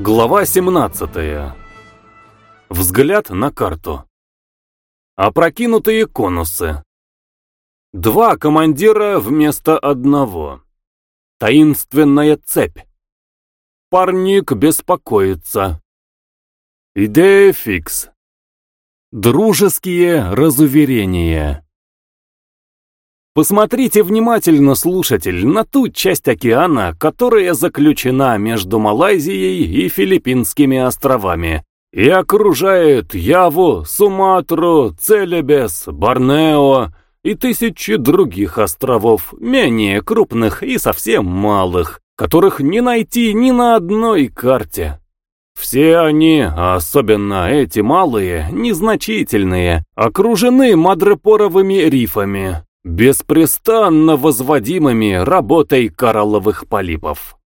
Глава 17. Взгляд на карту. Опрокинутые конусы. Два командира вместо одного. Таинственная цепь. Парник беспокоится. Идея фикс. Дружеские разуверения. Посмотрите внимательно, слушатель, на ту часть океана, которая заключена между Малайзией и Филиппинскими островами и окружает Яву, Суматру, Целебес, Борнео и тысячи других островов, менее крупных и совсем малых, которых не найти ни на одной карте. Все они, особенно эти малые, незначительные, окружены мадрепоровыми рифами, беспрестанно возводимыми работой коралловых полипов.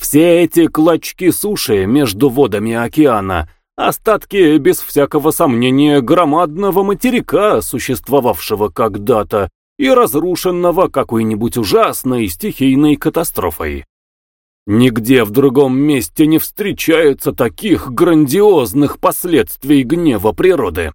Все эти клочки суши между водами океана — остатки, без всякого сомнения, громадного материка, существовавшего когда-то и разрушенного какой-нибудь ужасной стихийной катастрофой. Нигде в другом месте не встречается таких грандиозных последствий гнева природы.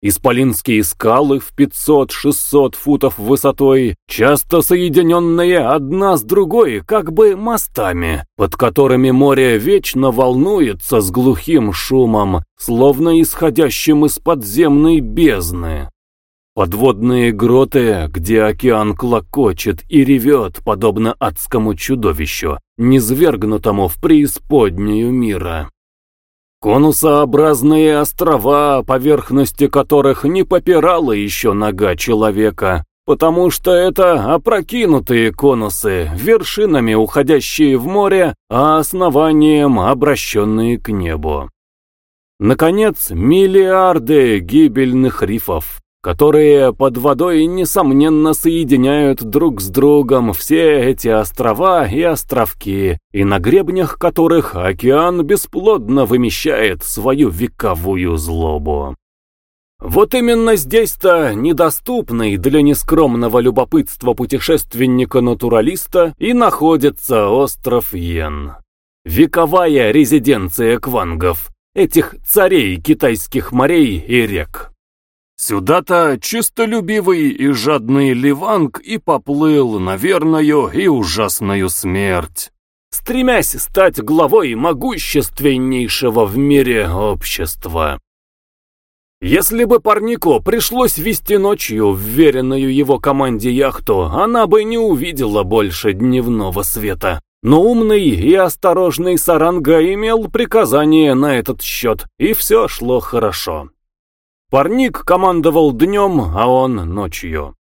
Исполинские скалы в 500-600 футов высотой, часто соединенные одна с другой, как бы мостами, под которыми море вечно волнуется с глухим шумом, словно исходящим из подземной бездны. Подводные гроты, где океан клокочет и ревет, подобно адскому чудовищу, низвергнутому в преисподнюю мира. Конусообразные острова, поверхности которых не попирала еще нога человека, потому что это опрокинутые конусы, вершинами уходящие в море, а основанием обращенные к небу. Наконец, миллиарды гибельных рифов, которые под водой, несомненно, соединяют друг с другом все эти острова и островки, и на гребнях которых океан бесплодно вымещает свою вековую злобу. Вот именно здесь-то, недоступный для нескромного любопытства путешественника-натуралиста, и находится остров Йен. Вековая резиденция квангов, этих царей китайских морей и рек. Сюда-то чистолюбивый и жадный Ливанг и поплыл на верную и ужасную смерть, стремясь стать главой могущественнейшего в мире общества. Если бы парнику пришлось вести ночью вверенную его команде яхту, она бы не увидела больше дневного света. Но умный и осторожный Саранга имел приказание на этот счет, и все шло хорошо. Парник командовал днем, а он ночью.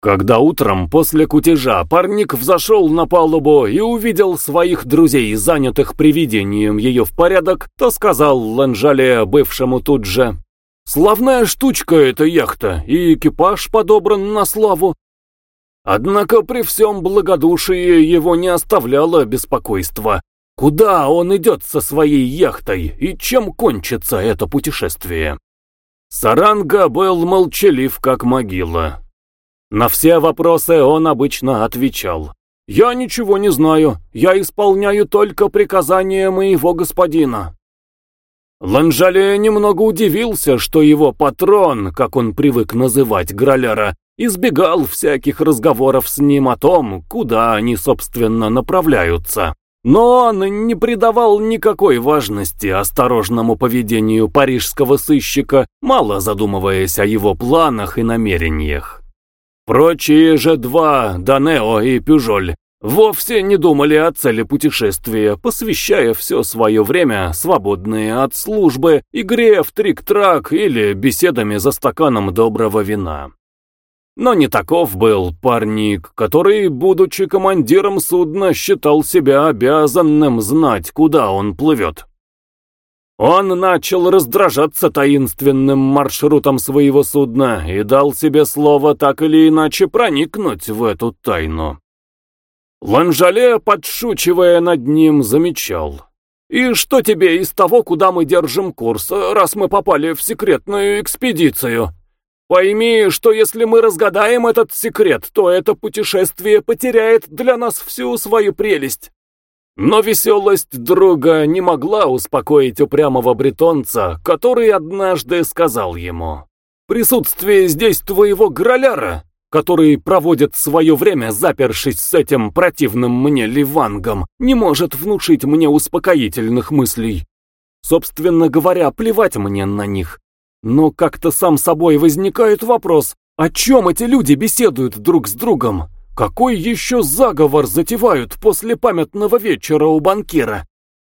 Когда утром после кутежа парник взошел на палубу и увидел своих друзей, занятых приведением ее в порядок, то сказал Ланжале, бывшему тут же, «Славная штучка эта яхта, и экипаж подобран на славу». Однако при всем благодушии его не оставляло беспокойства. Куда он идет со своей яхтой и чем кончится это путешествие? Саранга был молчалив, как могила. На все вопросы он обычно отвечал. «Я ничего не знаю, я исполняю только приказания моего господина». Ланжале немного удивился, что его патрон, как он привык называть Граляра, избегал всяких разговоров с ним о том, куда они, собственно, направляются. Но он не придавал никакой важности осторожному поведению парижского сыщика, мало задумываясь о его планах и намерениях. Прочие же два, Данео и Пюжоль, вовсе не думали о цели путешествия, посвящая все свое время, свободные от службы, игре в трик-трак или беседами за стаканом доброго вина. Но не таков был парник, который, будучи командиром судна, считал себя обязанным знать, куда он плывет. Он начал раздражаться таинственным маршрутом своего судна и дал себе слово так или иначе проникнуть в эту тайну. Ланжале, подшучивая над ним, замечал. «И что тебе из того, куда мы держим курс, раз мы попали в секретную экспедицию?» Пойми, что если мы разгадаем этот секрет, то это путешествие потеряет для нас всю свою прелесть. Но веселость друга не могла успокоить упрямого бретонца, который однажды сказал ему, «Присутствие здесь твоего граляра, который проводит свое время, запершись с этим противным мне ливангом, не может внушить мне успокоительных мыслей. Собственно говоря, плевать мне на них. Но как-то сам собой возникает вопрос, о чем эти люди беседуют друг с другом? Какой еще заговор затевают после памятного вечера у банкира?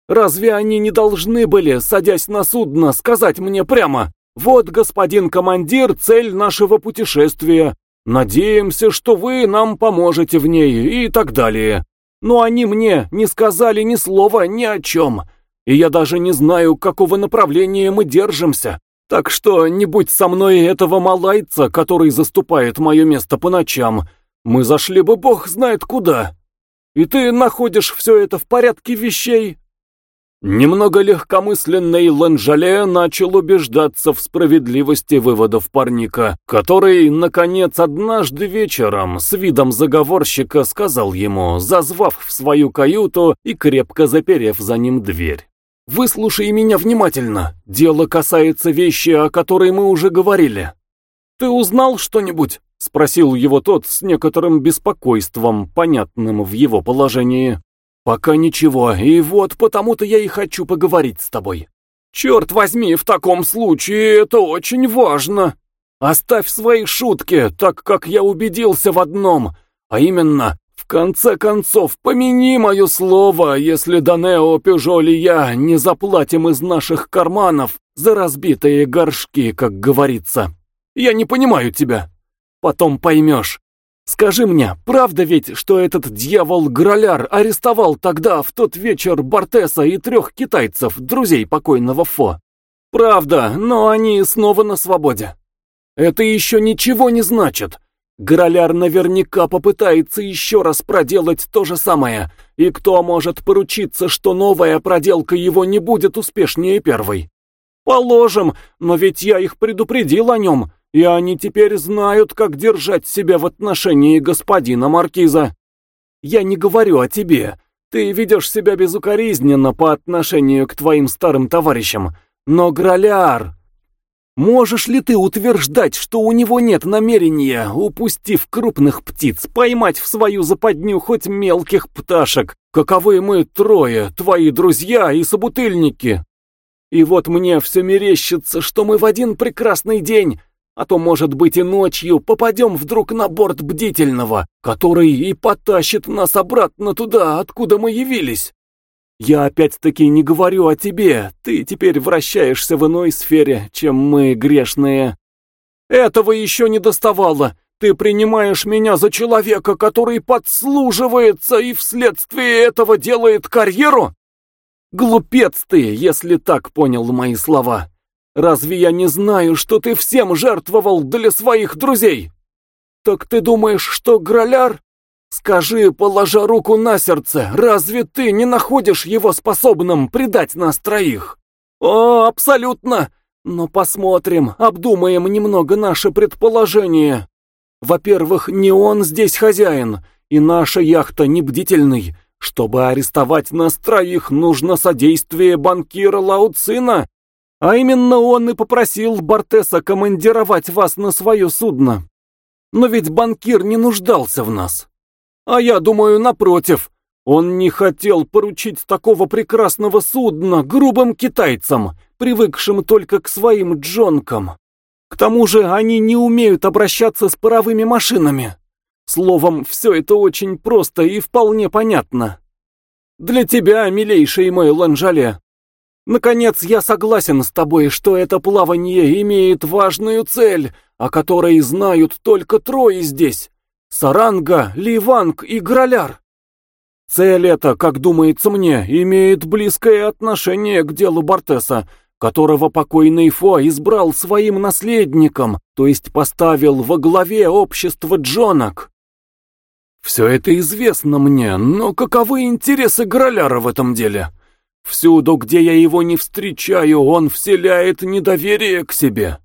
Разве они не должны были, садясь на судно, сказать мне прямо, «Вот, господин командир, цель нашего путешествия. Надеемся, что вы нам поможете в ней» и так далее. Но они мне не сказали ни слова ни о чем, и я даже не знаю, какого направления мы держимся. Так что не будь со мной этого малайца, который заступает мое место по ночам, мы зашли бы бог знает куда. И ты находишь все это в порядке вещей?» Немного легкомысленный Ланжале начал убеждаться в справедливости выводов парника, который, наконец, однажды вечером с видом заговорщика сказал ему, зазвав в свою каюту и крепко заперев за ним дверь. «Выслушай меня внимательно. Дело касается вещи, о которой мы уже говорили. Ты узнал что-нибудь?» — спросил его тот с некоторым беспокойством, понятным в его положении. «Пока ничего, и вот потому-то я и хочу поговорить с тобой». «Черт возьми, в таком случае это очень важно. Оставь свои шутки, так как я убедился в одном, а именно, в конце концов, помяни мое слово, если Данео, Пежоль и я не заплатим из наших карманов за разбитые горшки, как говорится. Я не понимаю тебя. Потом поймешь. Скажи мне, правда ведь, что этот дьявол-граляр арестовал тогда, в тот вечер, Бартеса и трех китайцев, друзей покойного Фо? Правда, но они снова на свободе. Это еще ничего не значит. Граляр наверняка попытается еще раз проделать то же самое, и кто может поручиться, что новая проделка его не будет успешнее первой? Положим, но ведь я их предупредил о нем, и они теперь знают, как держать себя в отношении господина Маркиза. Я не говорю о тебе. Ты ведешь себя безукоризненно по отношению к твоим старым товарищам. Но, Граляр, можешь ли ты утверждать, что у него нет намерения, упустив крупных птиц, поймать в свою западню хоть мелких пташек, каковы мы трое, твои друзья и собутыльники? И вот мне все мерещится, что мы в один прекрасный день а то, может быть, и ночью попадем вдруг на борт бдительного, который и потащит нас обратно туда, откуда мы явились. Я опять-таки не говорю о тебе, ты теперь вращаешься в иной сфере, чем мы, грешные. Этого еще не доставало. Ты принимаешь меня за человека, который подслуживается и вследствие этого делает карьеру? Глупец ты, если так понял мои слова. Разве я не знаю, что ты всем жертвовал для своих друзей? Так ты думаешь, что Граляр? Скажи, положа руку на сердце, разве ты не находишь его способным предать нас троих? О, абсолютно! Но посмотрим, обдумаем немного наше предположение. Во-первых, не он здесь хозяин, и наша яхта не бдительный. Чтобы арестовать нас троих, нужно содействие банкира Лауцина, а именно он и попросил Бартеса командировать вас на свое судно. Но ведь банкир не нуждался в нас. А я думаю, напротив, он не хотел поручить такого прекрасного судна грубым китайцам, привыкшим только к своим джонкам. К тому же они не умеют обращаться с паровыми машинами. Словом, все это очень просто и вполне понятно. Для тебя, милейший мой Ланжале, Наконец, я согласен с тобой, что это плавание имеет важную цель, о которой знают только трое здесь. Саранга, Ливанг и Граляр. Цель эта, как думается мне, имеет близкое отношение к делу Бартеса, которого покойный Фо избрал своим наследником, то есть поставил во главе общества Джонок. Все это известно мне, но каковы интересы Граляра в этом деле? Всюду, где я его не встречаю, он вселяет недоверие к себе.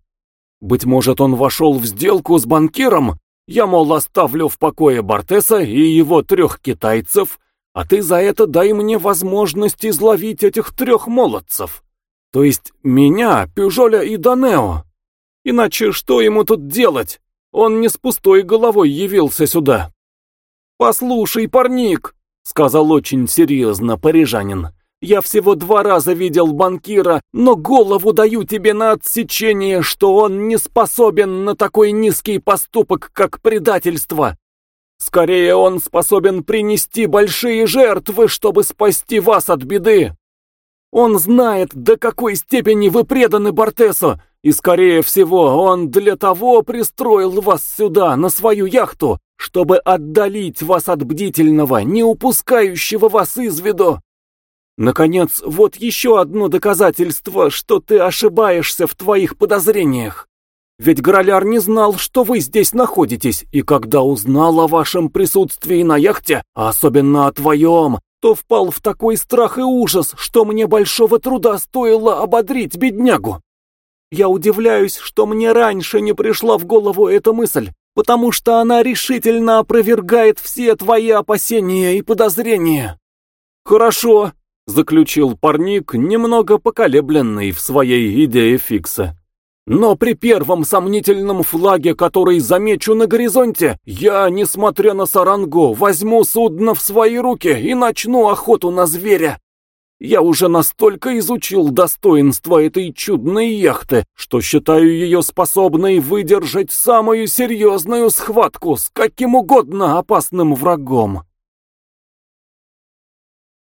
Быть может, он вошел в сделку с банкиром? Я, мол, оставлю в покое Бартеса и его трех китайцев, А ты за это дай мне возможность изловить этих трех молодцев. То есть меня, Пюжоля и Данео. Иначе что ему тут делать? Он не с пустой головой явился сюда. «Послушай, парник», — сказал очень серьезно парижанин, «я всего два раза видел банкира, но голову даю тебе на отсечение, что он не способен на такой низкий поступок, как предательство. Скорее он способен принести большие жертвы, чтобы спасти вас от беды. Он знает, до какой степени вы преданы Бортесу, и, скорее всего, он для того пристроил вас сюда, на свою яхту, чтобы отдалить вас от бдительного, не упускающего вас из виду. Наконец, вот еще одно доказательство, что ты ошибаешься в твоих подозрениях. Ведь Граляр не знал, что вы здесь находитесь, и когда узнал о вашем присутствии на яхте, а особенно о твоем, то впал в такой страх и ужас, что мне большого труда стоило ободрить беднягу. Я удивляюсь, что мне раньше не пришла в голову эта мысль, потому что она решительно опровергает все твои опасения и подозрения. Хорошо, заключил парник, немного поколебленный в своей идее фикса. Но при первом сомнительном флаге, который замечу на горизонте, я, несмотря на саранго, возьму судно в свои руки и начну охоту на зверя. Я уже настолько изучил достоинства этой чудной яхты, что считаю ее способной выдержать самую серьезную схватку с каким угодно опасным врагом.